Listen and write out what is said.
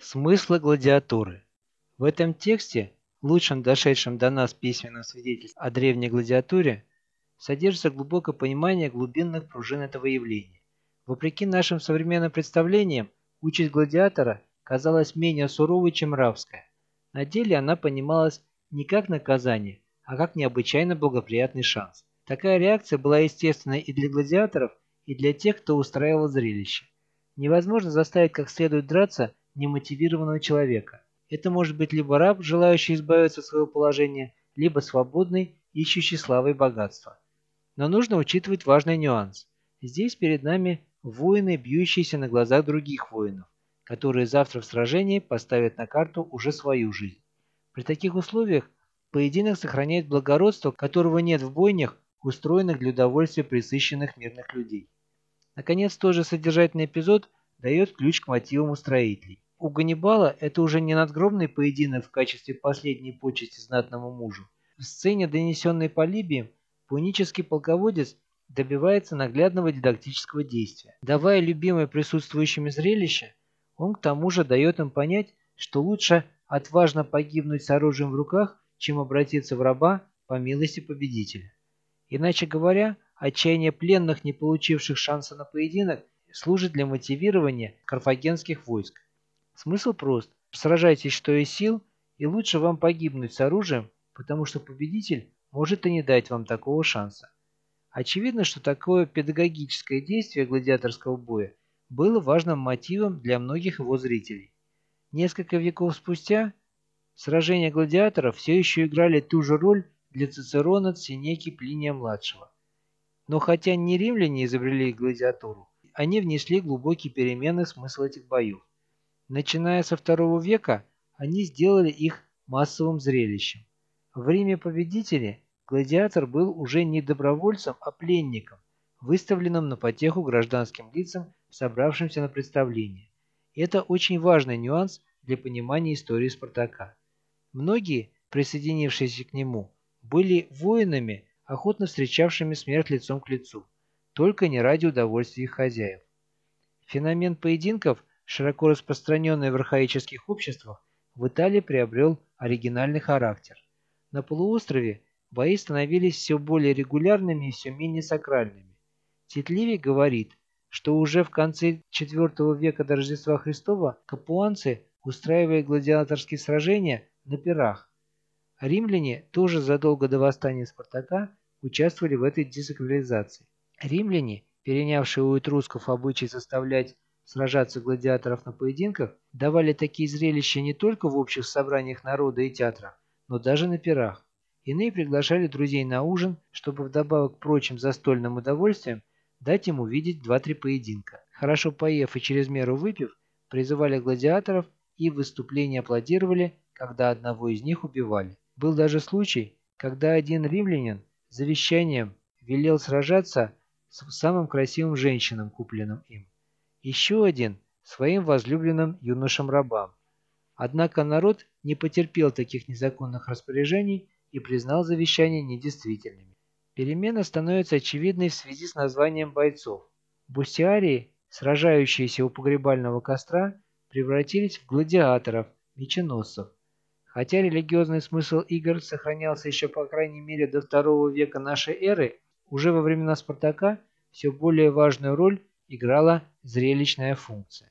Смыслы гладиатуры. В этом тексте, лучшем дошедшем до нас письменном свидетельстве о древней гладиатуре, содержится глубокое понимание глубинных пружин этого явления. Вопреки нашим современным представлениям, участь гладиатора казалась менее суровой, чем рабская. На деле она понималась не как наказание, а как необычайно благоприятный шанс. Такая реакция была естественной и для гладиаторов, и для тех, кто устраивал зрелище. Невозможно заставить как следует драться немотивированного человека. Это может быть либо раб, желающий избавиться от своего положения, либо свободный, ищущий славы и богатства. Но нужно учитывать важный нюанс. Здесь перед нами воины, бьющиеся на глазах других воинов, которые завтра в сражении поставят на карту уже свою жизнь. При таких условиях поединок сохраняет благородство, которого нет в бойнях, устроенных для удовольствия присыщенных мирных людей. Наконец, тоже содержательный эпизод дает ключ к мотивам устроителей. У Ганнибала это уже не надгробный поединок в качестве последней почести знатному мужу. В сцене, донесенной Полибием, пунический полководец добивается наглядного дидактического действия. Давая любимое присутствующими зрелище, он к тому же дает им понять, что лучше отважно погибнуть с оружием в руках, чем обратиться в раба по милости победителя. Иначе говоря, отчаяние пленных, не получивших шанса на поединок, служит для мотивирования карфагенских войск. Смысл прост. Сражайтесь что из сил, и лучше вам погибнуть с оружием, потому что победитель может и не дать вам такого шанса. Очевидно, что такое педагогическое действие гладиаторского боя было важным мотивом для многих его зрителей. Несколько веков спустя сражения гладиаторов все еще играли ту же роль для Цицерона, Синеки, Плиния-младшего. Но хотя не римляне изобрели гладиатуру, они внесли глубокие перемены в смысл этих боев. Начиная со второго века, они сделали их массовым зрелищем. В Риме победители гладиатор был уже не добровольцем, а пленником, выставленным на потеху гражданским лицам, собравшимся на представление. Это очень важный нюанс для понимания истории Спартака. Многие, присоединившиеся к нему, были воинами, охотно встречавшими смерть лицом к лицу, только не ради удовольствия их хозяев. Феномен поединков широко распространенный в архаических обществах, в Италии приобрел оригинальный характер. На полуострове бои становились все более регулярными и все менее сакральными. Титливий говорит, что уже в конце IV века до Рождества Христова капуанцы устраивали гладиаторские сражения на пирах. Римляне тоже задолго до восстания Спартака участвовали в этой десакрализации. Римляне, перенявшие у этрусков обычай заставлять сражаться гладиаторов на поединках, давали такие зрелища не только в общих собраниях народа и театрах, но даже на пирах. Иные приглашали друзей на ужин, чтобы вдобавок к прочим застольным удовольствиям дать им увидеть два-три поединка. Хорошо поев и через меру выпив, призывали гладиаторов и в выступлении аплодировали, когда одного из них убивали. Был даже случай, когда один римлянин завещанием велел сражаться с самым красивым женщинам, купленным им еще один своим возлюбленным юношам-рабам. Однако народ не потерпел таких незаконных распоряжений и признал завещания недействительными. Перемена становится очевидной в связи с названием бойцов. Бустиарии, сражающиеся у погребального костра, превратились в гладиаторов, меченосцев. Хотя религиозный смысл игр сохранялся еще по крайней мере до второго века нашей эры, уже во времена Спартака все более важную роль играла зрелищная функция.